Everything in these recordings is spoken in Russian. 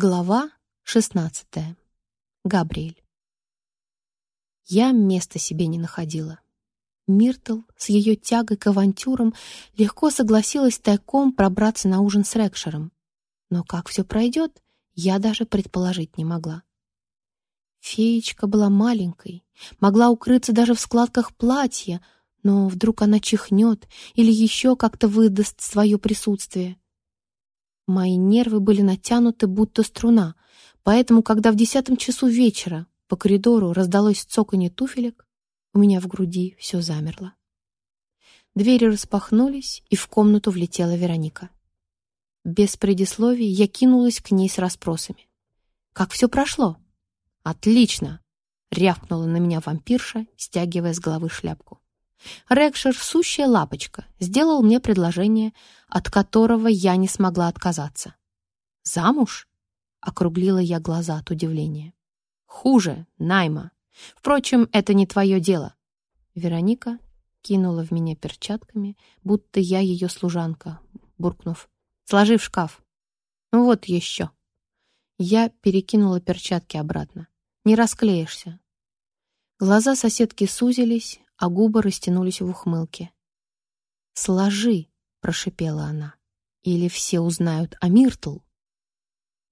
Глава 16. Габриэль. Я места себе не находила. Миртл с ее тягой к авантюрам легко согласилась тайком пробраться на ужин с Рекшером. Но как все пройдет, я даже предположить не могла. Феечка была маленькой, могла укрыться даже в складках платья, но вдруг она чихнет или еще как-то выдаст свое присутствие — Мои нервы были натянуты, будто струна, поэтому, когда в десятом часу вечера по коридору раздалось цоканье туфелек, у меня в груди все замерло. Двери распахнулись, и в комнату влетела Вероника. Без предисловий я кинулась к ней с расспросами. «Как все прошло?» «Отлично!» — рявкнула на меня вампирша, стягивая с головы шляпку. Рекшер, сущая лапочка, сделал мне предложение, от которого я не смогла отказаться. «Замуж?» — округлила я глаза от удивления. «Хуже, найма. Впрочем, это не твое дело». Вероника кинула в меня перчатками, будто я ее служанка, буркнув. «Сложи в шкаф». «Вот еще». Я перекинула перчатки обратно. «Не расклеишься». Глаза соседки сузились, а губы растянулись в ухмылке. «Сложи!» — прошипела она. «Или все узнают о Миртл?»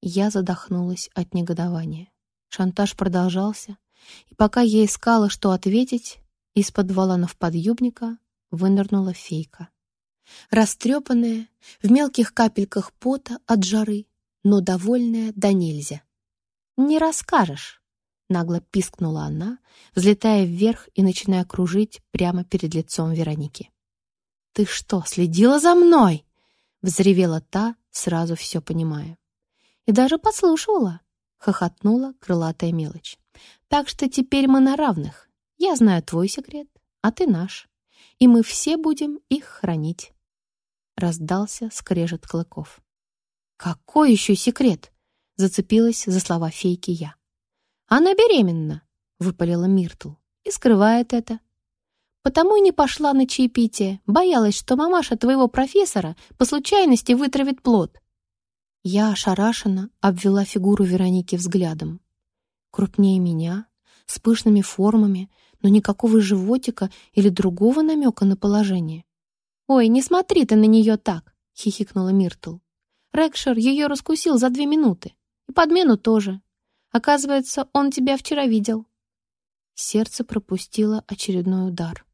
Я задохнулась от негодования. Шантаж продолжался, и пока я искала, что ответить, из-под валанов подъюбника вынырнула фейка. Растрепанная, в мелких капельках пота от жары, но довольная да нельзя. «Не расскажешь!» Нагло пискнула она, взлетая вверх и начиная кружить прямо перед лицом Вероники. «Ты что, следила за мной?» — взревела та, сразу все понимая. «И даже подслушивала», — хохотнула крылатая мелочь. «Так что теперь мы на равных. Я знаю твой секрет, а ты наш. И мы все будем их хранить». Раздался скрежет клыков. «Какой еще секрет?» — зацепилась за слова фейки я. «Она беременна», — выпалила Миртл, «и скрывает это. Потому и не пошла на чаепитие, боялась, что мамаша твоего профессора по случайности вытравит плод». Я ошарашенно обвела фигуру Вероники взглядом. Крупнее меня, с пышными формами, но никакого животика или другого намека на положение. «Ой, не смотри ты на нее так!» — хихикнула Миртл. Рекшер ее раскусил за две минуты. И подмену тоже. Оказывается, он тебя вчера видел». Сердце пропустило очередной удар.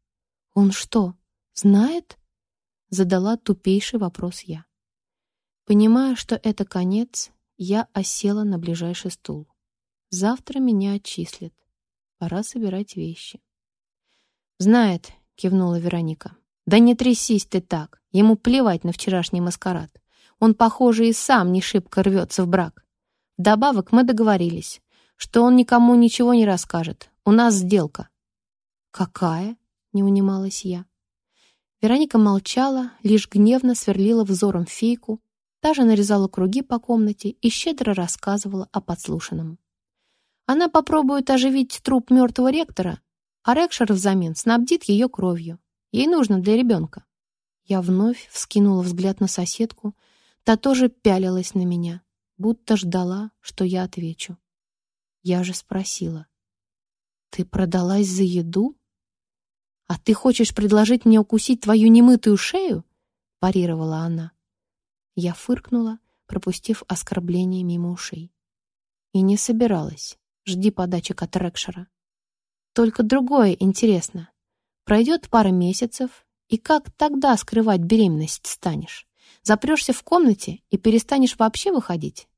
«Он что, знает?» Задала тупейший вопрос я. Понимая, что это конец, я осела на ближайший стул. Завтра меня отчислят. Пора собирать вещи. «Знает», — кивнула Вероника. «Да не трясись ты так. Ему плевать на вчерашний маскарад. Он, похоже, и сам не шибко рвется в брак. Вдобавок мы договорились, что он никому ничего не расскажет. У нас сделка». «Какая?» — не унималась я. Вероника молчала, лишь гневно сверлила взором фейку, та же нарезала круги по комнате и щедро рассказывала о подслушанном. Она попробует оживить труп мертвого ректора, а Рекшер взамен снабдит ее кровью. Ей нужно для ребенка. Я вновь вскинула взгляд на соседку, та тоже пялилась на меня будто ждала, что я отвечу. Я же спросила. «Ты продалась за еду? А ты хочешь предложить мне укусить твою немытую шею?» парировала она. Я фыркнула, пропустив оскорбление мимо ушей. И не собиралась. Жди подачек от Рекшера. Только другое интересно. Пройдет пара месяцев, и как тогда скрывать беременность станешь? Запрешься в комнате и перестанешь вообще выходить?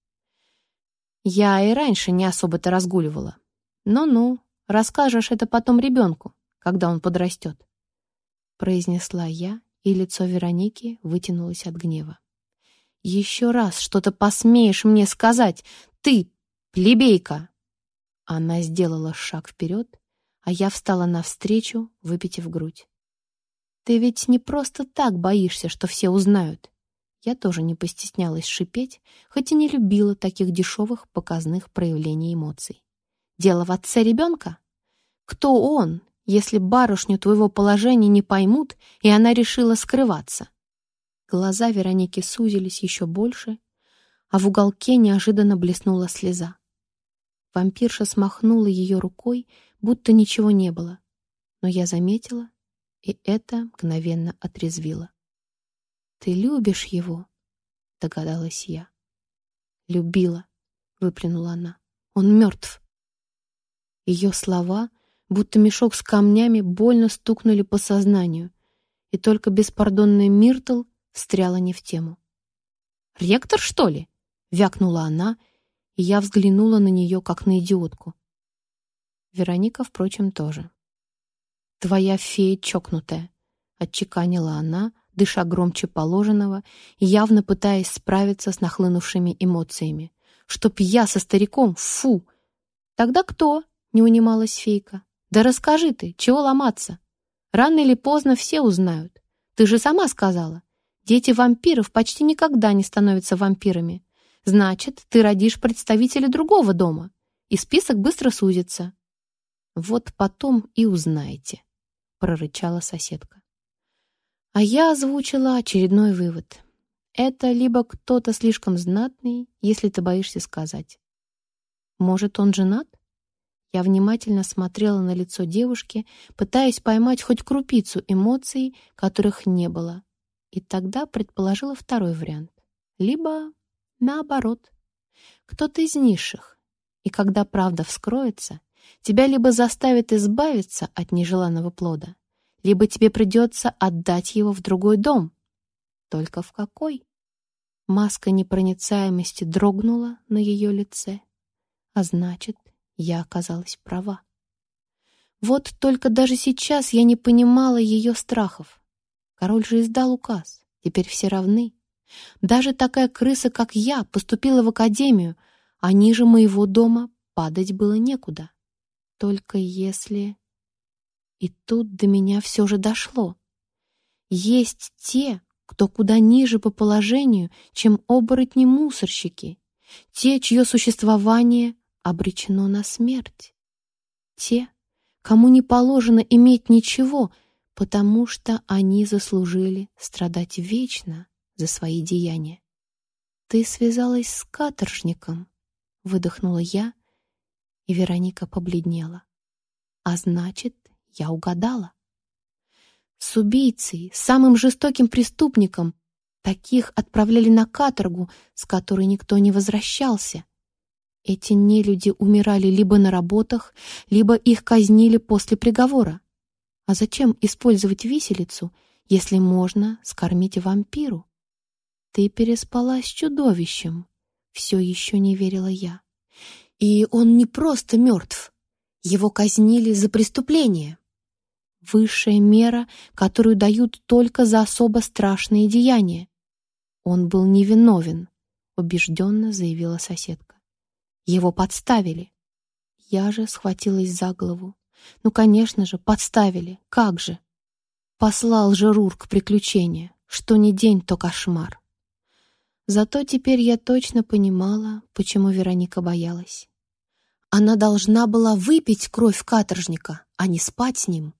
Я и раньше не особо-то разгуливала. Ну-ну, расскажешь это потом ребенку, когда он подрастет. Произнесла я, и лицо Вероники вытянулось от гнева. «Еще раз что-то посмеешь мне сказать! Ты, плебейка!» Она сделала шаг вперед, а я встала навстречу, выпитив грудь. «Ты ведь не просто так боишься, что все узнают. Я тоже не постеснялась шипеть, хоть и не любила таких дешевых показных проявлений эмоций. Дело в отце ребенка? Кто он, если барышню твоего положения не поймут, и она решила скрываться? Глаза Вероники сузились еще больше, а в уголке неожиданно блеснула слеза. Вампирша смахнула ее рукой, будто ничего не было. Но я заметила, и это мгновенно отрезвило. «Ты любишь его?» — догадалась я. «Любила», — выплюнула она. «Он мертв». Ее слова, будто мешок с камнями, больно стукнули по сознанию, и только беспардонный Миртл встряла не в тему. «Ректор, что ли?» — вякнула она, и я взглянула на нее, как на идиотку. Вероника, впрочем, тоже. «Твоя фея чокнутая», — отчеканила она, дыша громче положенного и явно пытаясь справиться с нахлынувшими эмоциями. «Чтоб я со стариком, фу!» «Тогда кто?» — не унималась фейка. «Да расскажи ты, чего ломаться? Рано или поздно все узнают. Ты же сама сказала. Дети вампиров почти никогда не становятся вампирами. Значит, ты родишь представителя другого дома, и список быстро сузится. Вот потом и узнаете, прорычала соседка. А я озвучила очередной вывод. Это либо кто-то слишком знатный, если ты боишься сказать. Может, он женат? Я внимательно смотрела на лицо девушки, пытаясь поймать хоть крупицу эмоций, которых не было. И тогда предположила второй вариант. Либо наоборот. Кто-то из низших. И когда правда вскроется, тебя либо заставит избавиться от нежеланного плода, либо тебе придется отдать его в другой дом. Только в какой? Маска непроницаемости дрогнула на ее лице. А значит, я оказалась права. Вот только даже сейчас я не понимала ее страхов. Король же издал указ. Теперь все равны. Даже такая крыса, как я, поступила в академию, а ниже моего дома падать было некуда. Только если... И тут до меня все же дошло. Есть те, кто куда ниже по положению, чем оборотни-мусорщики, те, чье существование обречено на смерть. Те, кому не положено иметь ничего, потому что они заслужили страдать вечно за свои деяния. «Ты связалась с каторжником», — выдохнула я, и Вероника побледнела. «А значит, я угадала. С убийцей, самым жестоким преступником, таких отправляли на каторгу, с которой никто не возвращался. Эти нелюди умирали либо на работах, либо их казнили после приговора. А зачем использовать виселицу, если можно скормить вампиру? Ты переспала с чудовищем, все еще не верила я. И он не просто мертв. Его казнили за преступление. Высшая мера, которую дают только за особо страшные деяния. Он был невиновен, убежденно заявила соседка. Его подставили. Я же схватилась за голову. Ну, конечно же, подставили. Как же? Послал же Рурк приключения. Что ни день, то кошмар. Зато теперь я точно понимала, почему Вероника боялась. Она должна была выпить кровь каторжника, а не спать с ним.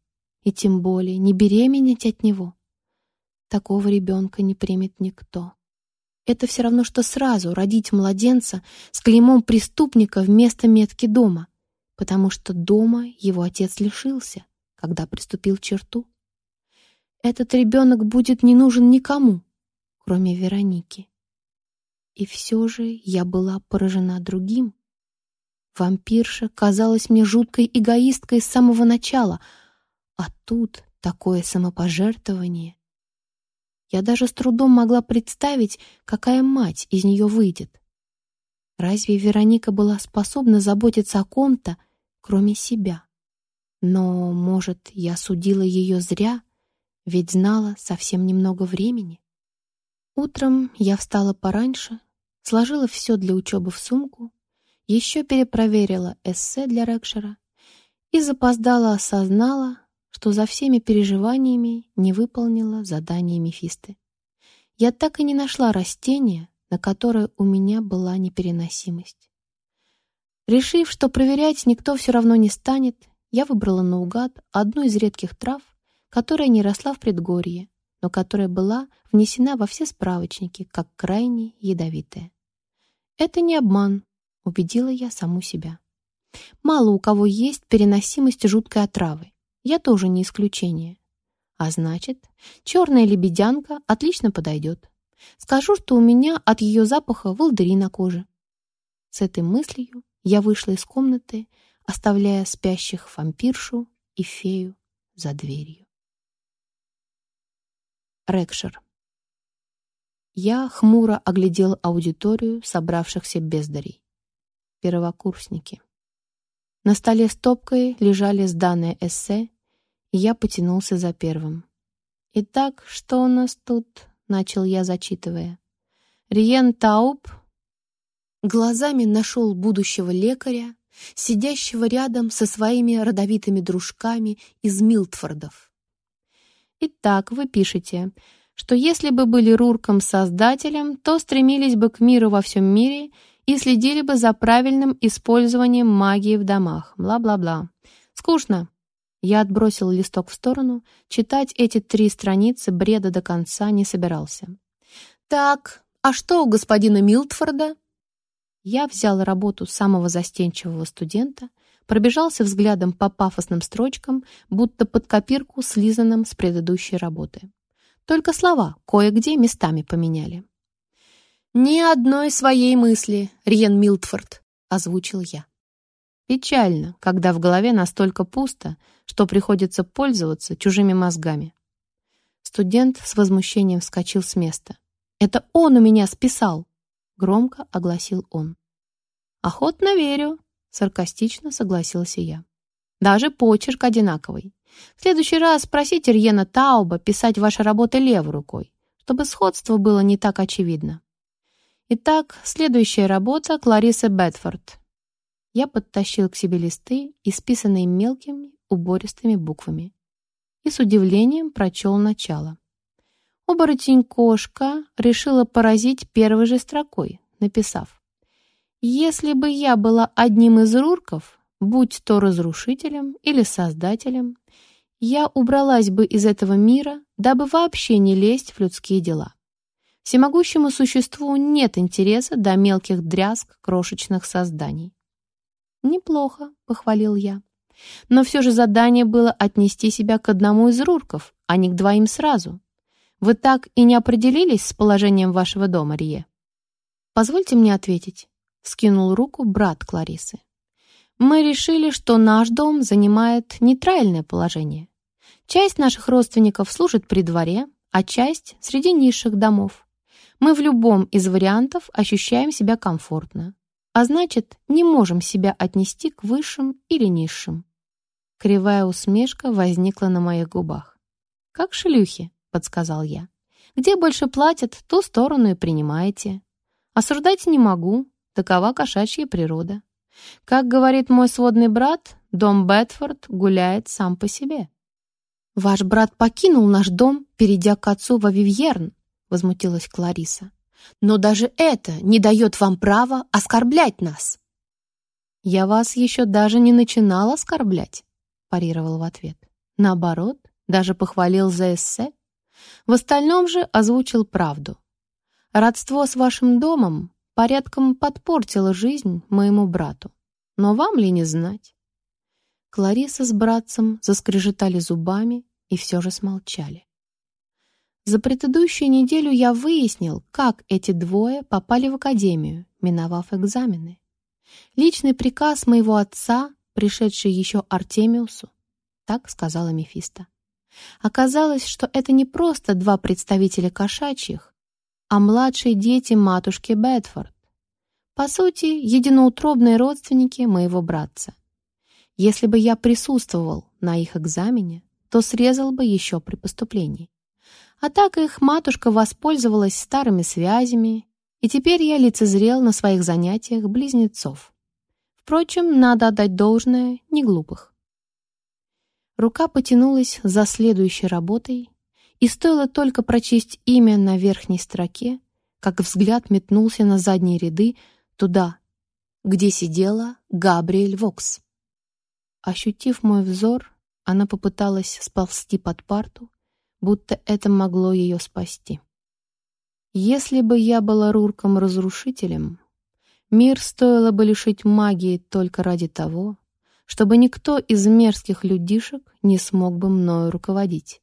И тем более не беременеть от него. Такого ребенка не примет никто. Это все равно, что сразу родить младенца с клеймом преступника вместо метки дома, потому что дома его отец лишился, когда приступил черту. Этот ребенок будет не нужен никому, кроме Вероники. И все же я была поражена другим. Вампирша казалась мне жуткой эгоисткой с самого начала, а тут такое самопожертвование я даже с трудом могла представить, какая мать из нее выйдет. Разве Вероника была способна заботиться о ком-то, кроме себя? Но, может, я судила ее зря, ведь знала совсем немного времени. Утром я встала пораньше, сложила все для учебы в сумку, еще перепроверила эссе для Рекшера и запоздала осознала, что за всеми переживаниями не выполнила задание Мефисты. Я так и не нашла растения, на которое у меня была непереносимость. Решив, что проверять никто все равно не станет, я выбрала наугад одну из редких трав, которая не росла в предгорье, но которая была внесена во все справочники как крайне ядовитая. Это не обман, убедила я саму себя. Мало у кого есть переносимость жуткой отравы. Я тоже не исключение. А значит, черная лебедянка отлично подойдет. Скажу, что у меня от ее запаха волдыри на коже. С этой мыслью я вышла из комнаты, оставляя спящих вампиршу и фею за дверью. Рекшер. Я хмуро оглядел аудиторию собравшихся бездарей. Первокурсники. На столе стопкой лежали сданные эссе, я потянулся за первым. «Итак, что у нас тут?» — начал я, зачитывая. «Риен Тауб...» Глазами нашел будущего лекаря, сидящего рядом со своими родовитыми дружками из Милтфордов. Итак, вы пишете, что если бы были Рурком-создателем, то стремились бы к миру во всем мире и следили бы за правильным использованием магии в домах. Бла-бла-бла. Скучно. Я отбросил листок в сторону. Читать эти три страницы бреда до конца не собирался. «Так, а что у господина Милтфорда?» Я взял работу самого застенчивого студента, пробежался взглядом по пафосным строчкам, будто под копирку, слизанным с предыдущей работы. Только слова кое-где местами поменяли. «Ни одной своей мысли, Риен Милтфорд», — озвучил я. Печально, когда в голове настолько пусто, что приходится пользоваться чужими мозгами. Студент с возмущением вскочил с места. «Это он у меня списал!» — громко огласил он. «Охотно верю», — саркастично согласился я. «Даже почерк одинаковый. В следующий раз спросите Рьена Тауба писать ваши работы левой рукой, чтобы сходство было не так очевидно. Итак, следующая работа Кларисы Бетфорд. Я подтащил к себе листы, исписанные мелкими, убористыми буквами, и с удивлением прочел начало. Оборотень-кошка решила поразить первой же строкой, написав «Если бы я была одним из рурков, будь то разрушителем или создателем, я убралась бы из этого мира, дабы вообще не лезть в людские дела. Всемогущему существу нет интереса до мелких дрязг крошечных созданий. «Неплохо», — похвалил я. «Но все же задание было отнести себя к одному из рурков, а не к двоим сразу. Вы так и не определились с положением вашего дома, Рие?» «Позвольте мне ответить», — скинул руку брат Кларисы. «Мы решили, что наш дом занимает нейтральное положение. Часть наших родственников служит при дворе, а часть — среди низших домов. Мы в любом из вариантов ощущаем себя комфортно, а значит, не можем себя отнести к высшим или низшим. Кривая усмешка возникла на моих губах. «Как шлюхи», — подсказал я. «Где больше платят, ту сторону и принимаете. Осуждать не могу, такова кошачья природа. Как говорит мой сводный брат, дом Бетфорд гуляет сам по себе». «Ваш брат покинул наш дом, перейдя к отцу во Вивьерн», — возмутилась Клариса. «Но даже это не дает вам права оскорблять нас». «Я вас еще даже не начинал оскорблять», — парировал в ответ. «Наоборот, даже похвалил за эссе. В остальном же озвучил правду. Родство с вашим домом порядком подпортило жизнь моему брату. Но вам ли не знать? Клариса с братцем заскрежетали зубами и все же смолчали. За предыдущую неделю я выяснил, как эти двое попали в академию, миновав экзамены. Личный приказ моего отца, пришедший еще Артемиусу, так сказала Мефисто. Оказалось, что это не просто два представителя кошачьих, а младшие дети матушки Бетфорд. По сути, единоутробные родственники моего братца. Если бы я присутствовал на их экзамене, то срезал бы еще при поступлении. А так их матушка воспользовалась старыми связями, и теперь я лицезрел на своих занятиях близнецов. Впрочем, надо отдать должное не глупых. Рука потянулась за следующей работой, и стоило только прочесть имя на верхней строке, как взгляд метнулся на задние ряды туда, где сидела Габриэль Вокс. Ощутив мой взор, она попыталась сползти под парту, будто это могло ее спасти. Если бы я была Рурком-разрушителем, Мир стоило бы лишить магии только ради того, чтобы никто из мерзких людишек не смог бы мною руководить.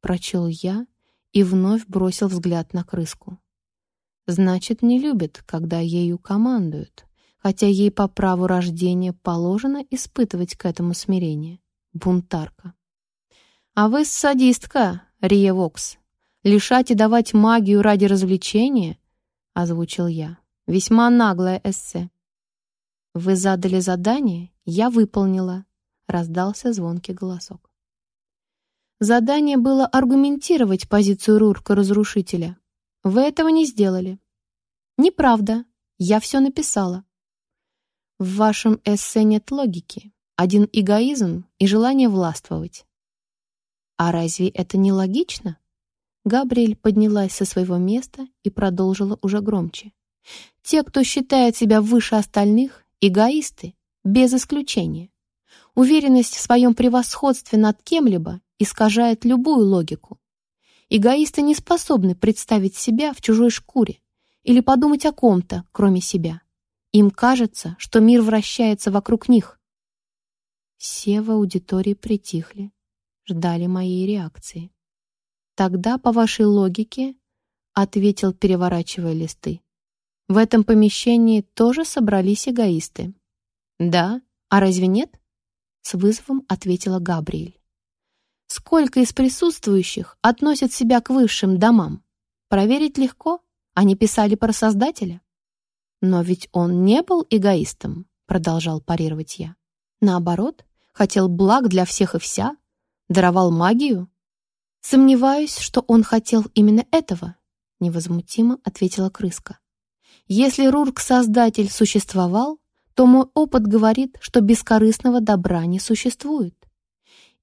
Прочел я и вновь бросил взгляд на крыску. Значит, не любит, когда ею командуют, хотя ей по праву рождения положено испытывать к этому смирение. Бунтарка. А вы садистка, Рия Вокс. Лишать и давать магию ради развлечения, озвучил я. Весьма наглое эссе. Вы задали задание, я выполнила, раздался звонкий голосок. Задание было аргументировать позицию Рурка-разрушителя. Вы этого не сделали. Неправда, я все написала. В вашем эссе нет логики, один эгоизм и желание властвовать. А разве это не логично? Габриэль поднялась со своего места и продолжила уже громче. Те, кто считает себя выше остальных, эгоисты, без исключения. Уверенность в своем превосходстве над кем-либо искажает любую логику. Эгоисты не способны представить себя в чужой шкуре или подумать о ком-то, кроме себя. Им кажется, что мир вращается вокруг них. Все в аудитории притихли, ждали моей реакции. Тогда, по вашей логике, ответил, переворачивая листы, в этом помещении тоже собрались эгоисты. «Да, а разве нет?» С вызовом ответила Габриэль. «Сколько из присутствующих относят себя к высшим домам? Проверить легко, они писали про Создателя». «Но ведь он не был эгоистом», продолжал парировать я. «Наоборот, хотел благ для всех и вся, даровал магию». «Сомневаюсь, что он хотел именно этого», невозмутимо ответила крыска. Если Рурк-создатель существовал, то мой опыт говорит, что бескорыстного добра не существует.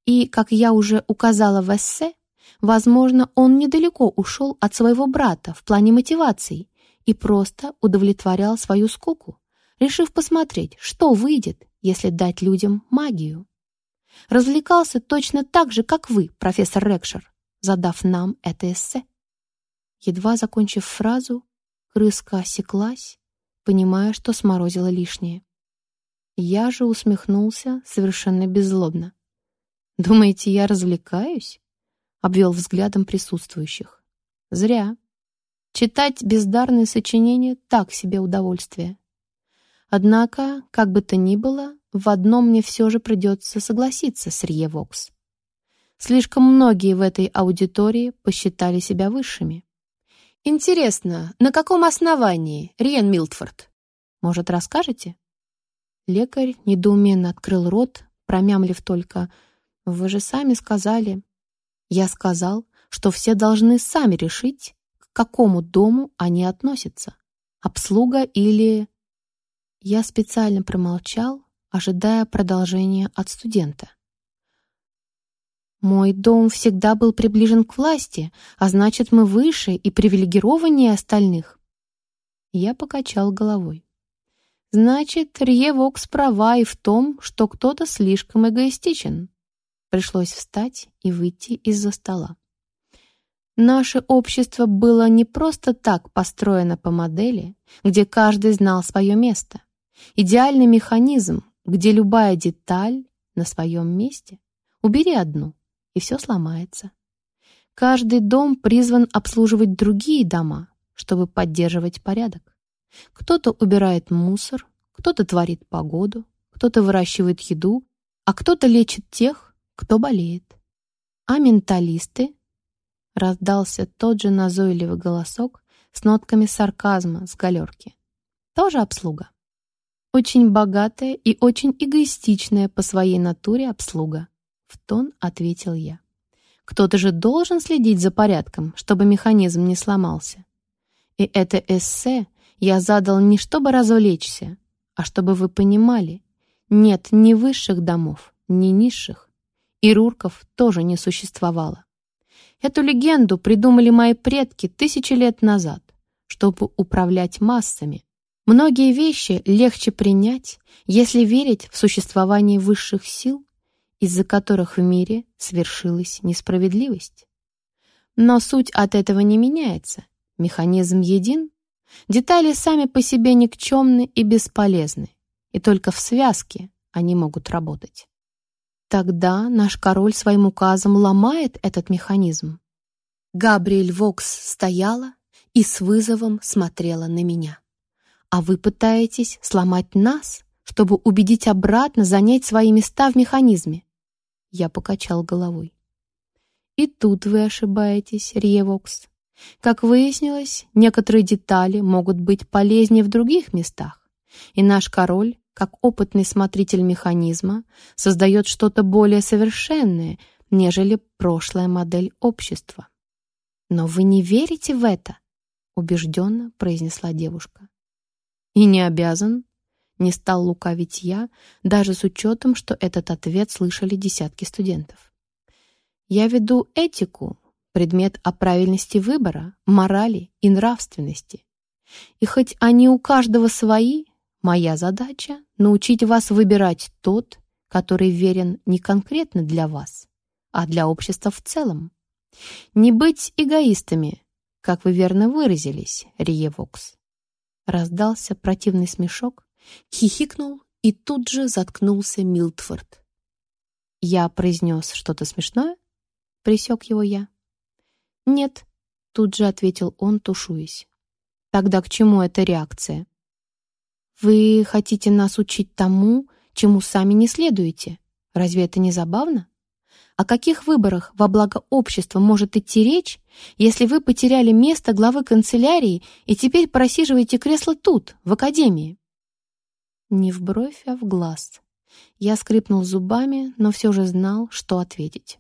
И, как я уже указала в эссе, возможно, он недалеко ушел от своего брата в плане мотивации и просто удовлетворял свою скуку, решив посмотреть, что выйдет, если дать людям магию. Развлекался точно так же, как вы, профессор Рекшер, задав нам это эссе. Едва закончив фразу, Крыска осеклась, понимая, что сморозила лишнее. Я же усмехнулся совершенно беззлобно. «Думаете, я развлекаюсь?» — обвел взглядом присутствующих. «Зря. Читать бездарные сочинения — так себе удовольствие. Однако, как бы то ни было, в одном мне все же придется согласиться с Рье Вокс. Слишком многие в этой аудитории посчитали себя высшими. «Интересно, на каком основании, Риен Милтфорд? Может, расскажете?» Лекарь недоуменно открыл рот, промямлив только «Вы же сами сказали». «Я сказал, что все должны сами решить, к какому дому они относятся. Обслуга или...» Я специально промолчал, ожидая продолжения от студента. Мой дом всегда был приближен к власти, а значит, мы выше и привилегированнее остальных. Я покачал головой. Значит, Рье Вокс права и в том, что кто-то слишком эгоистичен. Пришлось встать и выйти из-за стола. Наше общество было не просто так построено по модели, где каждый знал свое место. Идеальный механизм, где любая деталь на своем месте. Убери одну, и все сломается. Каждый дом призван обслуживать другие дома, чтобы поддерживать порядок. Кто-то убирает мусор, кто-то творит погоду, кто-то выращивает еду, а кто-то лечит тех, кто болеет. А менталисты? Раздался тот же назойливый голосок с нотками сарказма с галерки. Тоже обслуга. Очень богатая и очень эгоистичная по своей натуре обслуга в тон ответил я. Кто-то же должен следить за порядком, чтобы механизм не сломался. И это эссе я задал не чтобы развлечься, а чтобы вы понимали, нет ни высших домов, ни низших. И Рурков тоже не существовало. Эту легенду придумали мои предки тысячи лет назад, чтобы управлять массами. Многие вещи легче принять, если верить в существование высших сил из-за которых в мире свершилась несправедливость. Но суть от этого не меняется. Механизм един. Детали сами по себе никчемны и бесполезны, и только в связке они могут работать. Тогда наш король своим указом ломает этот механизм. Габриэль Вокс стояла и с вызовом смотрела на меня. А вы пытаетесь сломать нас, чтобы убедить обратно занять свои места в механизме. Я покачал головой. И тут вы ошибаетесь, Риевокс. Как выяснилось, некоторые детали могут быть полезнее в других местах, и наш король, как опытный смотритель механизма, создает что-то более совершенное, нежели прошлая модель общества. «Но вы не верите в это?» — убежденно произнесла девушка. «И не обязан», — не стал лукавить я, даже с учетом, что этот ответ слышали десятки студентов. «Я веду этику, предмет о правильности выбора, морали и нравственности. И хоть они у каждого свои, моя задача — научить вас выбирать тот, который верен не конкретно для вас, а для общества в целом. Не быть эгоистами, как вы верно выразились, Риевокс. Раздался противный смешок, хихикнул и тут же заткнулся Милтфорд. «Я произнес что-то смешное?» — присек его я. «Нет», — тут же ответил он, тушуясь. «Тогда к чему эта реакция?» «Вы хотите нас учить тому, чему сами не следуете? Разве это не забавно? О каких выборах во благо общества может идти речь, если вы потеряли место главы канцелярии и теперь просиживаете кресло тут, в академии?» Не в бровь, а в глаз. Я скрипнул зубами, но все же знал, что ответить.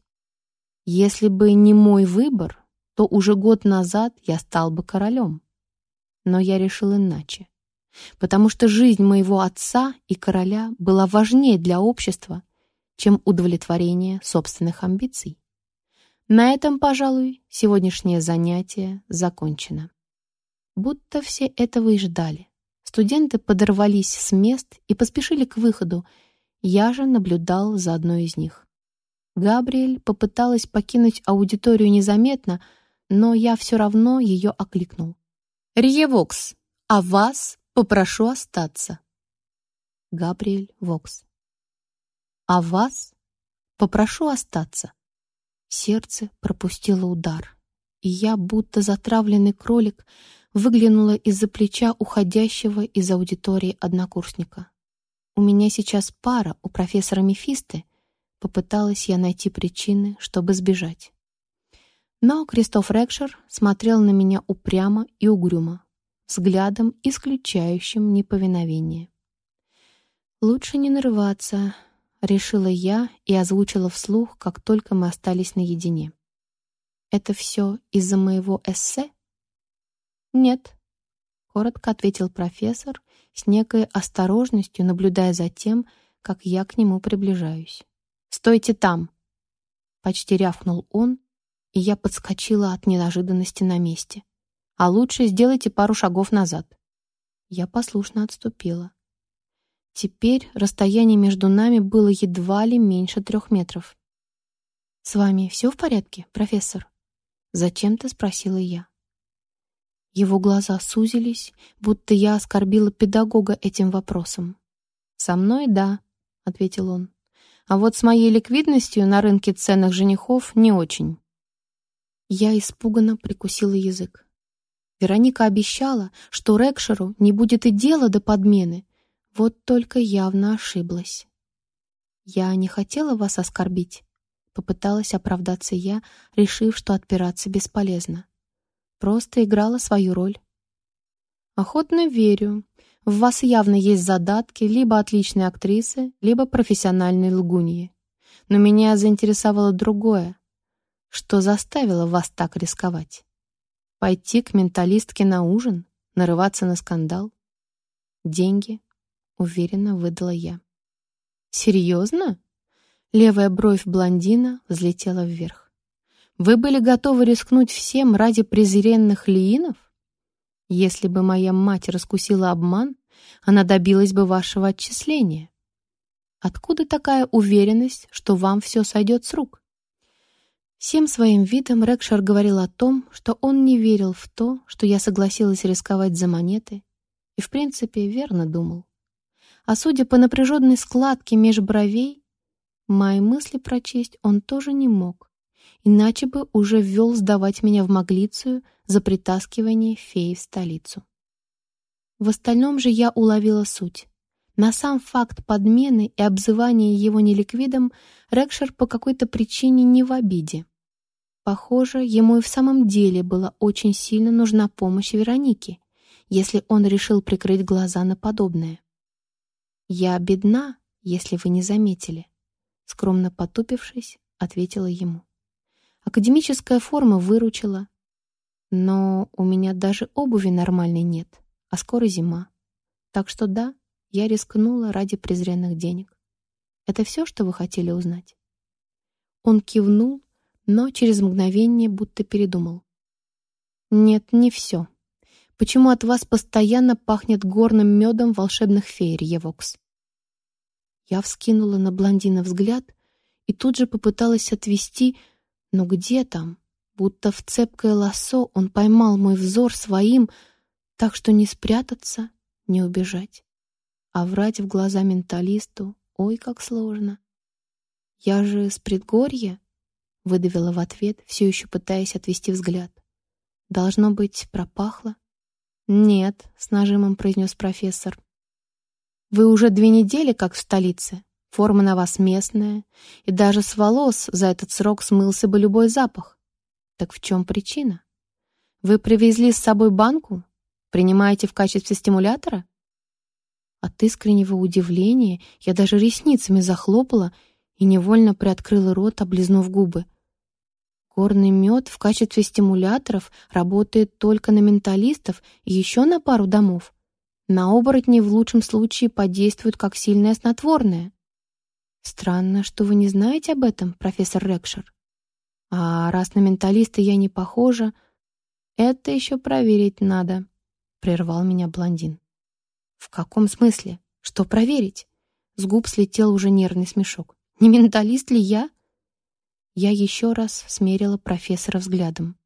Если бы не мой выбор, то уже год назад я стал бы королем. Но я решил иначе, потому что жизнь моего отца и короля была важнее для общества, чем удовлетворение собственных амбиций. На этом, пожалуй, сегодняшнее занятие закончено. Будто все этого и ждали. Студенты подорвались с мест и поспешили к выходу. Я же наблюдал за одной из них. Габриэль попыталась покинуть аудиторию незаметно, но я все равно ее окликнул. «Рие Вокс, а вас попрошу остаться». Габриэль Вокс. «А вас попрошу остаться». Сердце пропустило удар, и я, будто затравленный кролик, выглянула из-за плеча уходящего из аудитории однокурсника. «У меня сейчас пара у профессора Мефисты», попыталась я найти причины, чтобы сбежать. Но Кристоф Рекшер смотрел на меня упрямо и угрюмо, взглядом, исключающим неповиновение. «Лучше не нарываться», — решила я и озвучила вслух, как только мы остались наедине. «Это все из-за моего эссе?» «Нет», — коротко ответил профессор, с некой осторожностью наблюдая за тем, как я к нему приближаюсь. «Стойте там!» Почти рявкнул он, и я подскочила от неожиданности на месте. «А лучше сделайте пару шагов назад». Я послушно отступила. Теперь расстояние между нами было едва ли меньше трех метров. «С вами все в порядке, профессор?» Зачем-то спросила я. Его глаза сузились, будто я оскорбила педагога этим вопросом. «Со мной — да», — ответил он. «А вот с моей ликвидностью на рынке ценных женихов не очень». Я испуганно прикусила язык. Вероника обещала, что Рекшеру не будет и дела до подмены, вот только явно ошиблась. «Я не хотела вас оскорбить», — попыталась оправдаться я, решив, что отпираться бесполезно. Просто играла свою роль. Охотно верю. В вас явно есть задатки либо отличной актрисы, либо профессиональной лгуньи. Но меня заинтересовало другое. Что заставило вас так рисковать? Пойти к менталистке на ужин? Нарываться на скандал? Деньги? Уверенно выдала я. Серьезно? Левая бровь блондина взлетела вверх. Вы были готовы рискнуть всем ради презренных лиинов? Если бы моя мать раскусила обман, она добилась бы вашего отчисления. Откуда такая уверенность, что вам все сойдет с рук? Всем своим видом Рекшар говорил о том, что он не верил в то, что я согласилась рисковать за монеты, и, в принципе, верно думал. А судя по напряженной складке меж бровей, мои мысли прочесть он тоже не мог, иначе бы уже ввел сдавать меня в Маглицию за притаскивание феи в столицу. В остальном же я уловила суть. На сам факт подмены и обзывания его неликвидом Рекшер по какой-то причине не в обиде. Похоже, ему и в самом деле была очень сильно нужна помощь Вероники, если он решил прикрыть глаза на подобное. «Я бедна, если вы не заметили», — скромно потупившись, ответила ему. «Академическая форма выручила, но у меня даже обуви нормальной нет, а скоро зима. Так что да, я рискнула ради презренных денег. Это все, что вы хотели узнать?» Он кивнул, но через мгновение будто передумал. «Нет, не все. Почему от вас постоянно пахнет горным медом волшебных феер, Евокс?» Я вскинула на блондина взгляд и тут же попыталась отвести, но где там? Будто в цепкое лосо он поймал мой взор своим, так что не спрятаться, не убежать. А врать в глаза менталисту, ой, как сложно. «Я же с предгорья», — выдавила в ответ, все еще пытаясь отвести взгляд. «Должно быть, пропахло?» «Нет», — с нажимом произнес профессор. «Вы уже две недели как в столице. Форма на вас местная, и даже с волос за этот срок смылся бы любой запах. Так в чем причина? Вы привезли с собой банку? Принимаете в качестве стимулятора?» От искреннего удивления я даже ресницами захлопала и невольно приоткрыла рот, облизнув губы. Горный мед в качестве стимуляторов работает только на менталистов и еще на пару домов. На оборотни в лучшем случае подействует как сильное снотворное. Странно, что вы не знаете об этом, профессор Рекшер. А раз на менталиста я не похожа, это еще проверить надо, прервал меня блондин. «В каком смысле? Что проверить?» С губ слетел уже нервный смешок. «Не менталист ли я?» Я еще раз смерила профессора взглядом.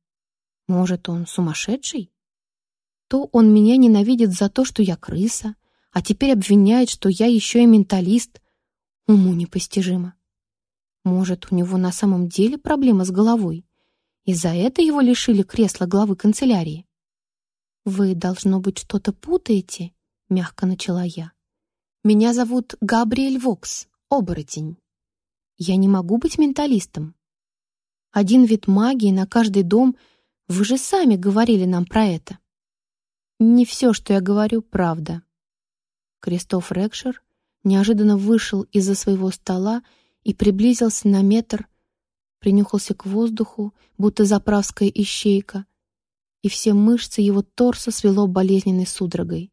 «Может, он сумасшедший?» То он меня ненавидит за то, что я крыса, а теперь обвиняет, что я еще и менталист. Уму непостижимо. Может, у него на самом деле проблема с головой, и за это его лишили кресла главы канцелярии? Вы, должно быть, что-то путаете — мягко начала я. «Меня зовут Габриэль Вокс, оборотень. Я не могу быть менталистом. Один вид магии на каждый дом, вы же сами говорили нам про это». «Не все, что я говорю, правда». Кристоф Рекшер неожиданно вышел из-за своего стола и приблизился на метр, принюхался к воздуху, будто заправская ищейка, и все мышцы его торса свело болезненной судорогой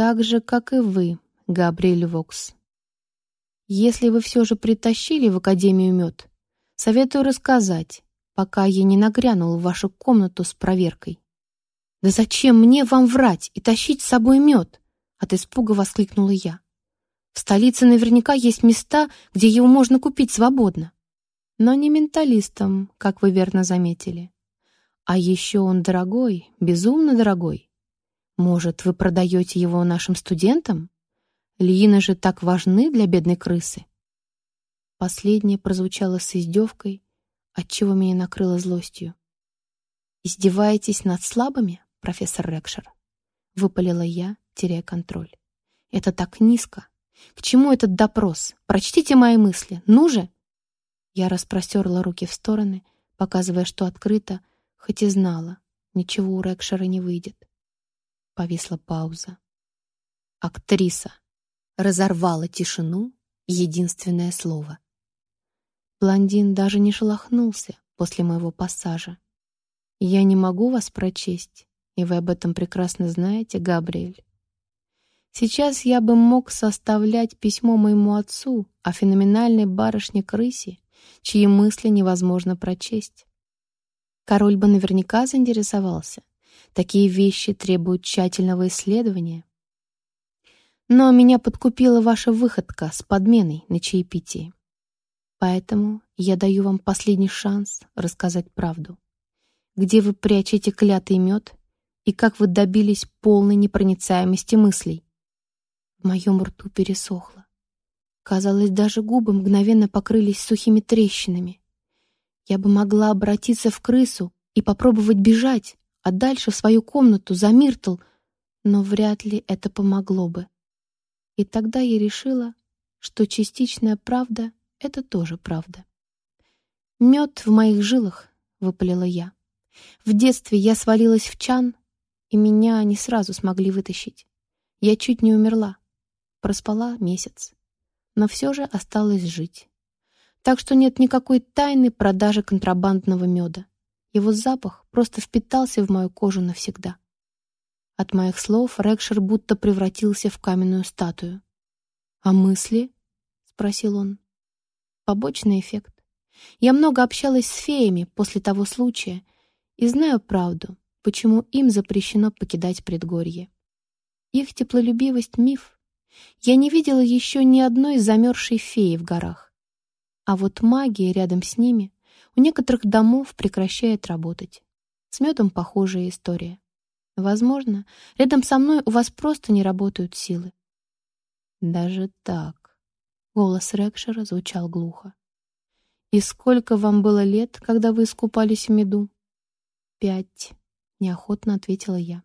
так же, как и вы, Габриэль Вокс. Если вы все же притащили в Академию мед, советую рассказать, пока я не нагрянул в вашу комнату с проверкой. «Да зачем мне вам врать и тащить с собой мед?» От испуга воскликнула я. «В столице наверняка есть места, где его можно купить свободно. Но не менталистам, как вы верно заметили. А еще он дорогой, безумно дорогой. Может, вы продаете его нашим студентам? Льины же так важны для бедной крысы. Последнее прозвучало с издевкой, отчего меня накрыло злостью. «Издеваетесь над слабыми, профессор Рекшер?» — выпалила я, теряя контроль. «Это так низко. К чему этот допрос? Прочтите мои мысли. Ну же!» Я распростерла руки в стороны, показывая, что открыто, хоть и знала, ничего у Рекшера не выйдет. Повисла пауза. Актриса разорвала тишину единственное слово. Блондин даже не шелохнулся после моего пассажа. «Я не могу вас прочесть, и вы об этом прекрасно знаете, Габриэль. Сейчас я бы мог составлять письмо моему отцу о феноменальной барышне-крысе, чьи мысли невозможно прочесть. Король бы наверняка заинтересовался, Такие вещи требуют тщательного исследования. Но меня подкупила ваша выходка с подменой на чаепитии. Поэтому Я даю вам последний шанс рассказать правду. Где вы прячете клятый мед и как вы добились полной непроницаемости мыслей? В моем рту пересохло. Казалось, даже губы мгновенно покрылись сухими трещинами. Я бы могла обратиться в крысу и попробовать бежать, а дальше в свою комнату за Миртл, но вряд ли это помогло бы. И тогда я решила, что частичная правда — это тоже правда. «Мед в моих жилах», — выпалила я. В детстве я свалилась в чан, и меня не сразу смогли вытащить. Я чуть не умерла. Проспала месяц. Но все же осталось жить. Так что нет никакой тайны продажи контрабандного меда. Его запах просто впитался в мою кожу навсегда. От моих слов Рекшер будто превратился в каменную статую. «А мысли?» — спросил он. «Побочный эффект. Я много общалась с феями после того случая и знаю правду, почему им запрещено покидать предгорье. Их теплолюбивость — миф. Я не видела еще ни одной замерзшей феи в горах. А вот магия рядом с ними у некоторых домов прекращает работать. С медом похожая история. Возможно, рядом со мной у вас просто не работают силы. Даже так. Голос Рекшера звучал глухо. «И сколько вам было лет, когда вы искупались в меду?» «Пять», — неохотно ответила я.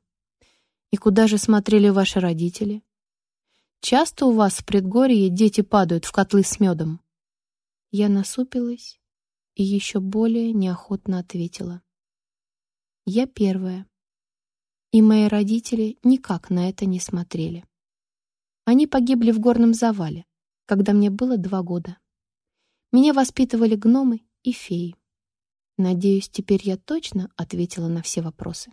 «И куда же смотрели ваши родители?» «Часто у вас в предгорье дети падают в котлы с медом?» Я насупилась и еще более неохотно ответила. «Я первая». И мои родители никак на это не смотрели. Они погибли в горном завале, когда мне было два года. Меня воспитывали гномы и феи. Надеюсь, теперь я точно ответила на все вопросы.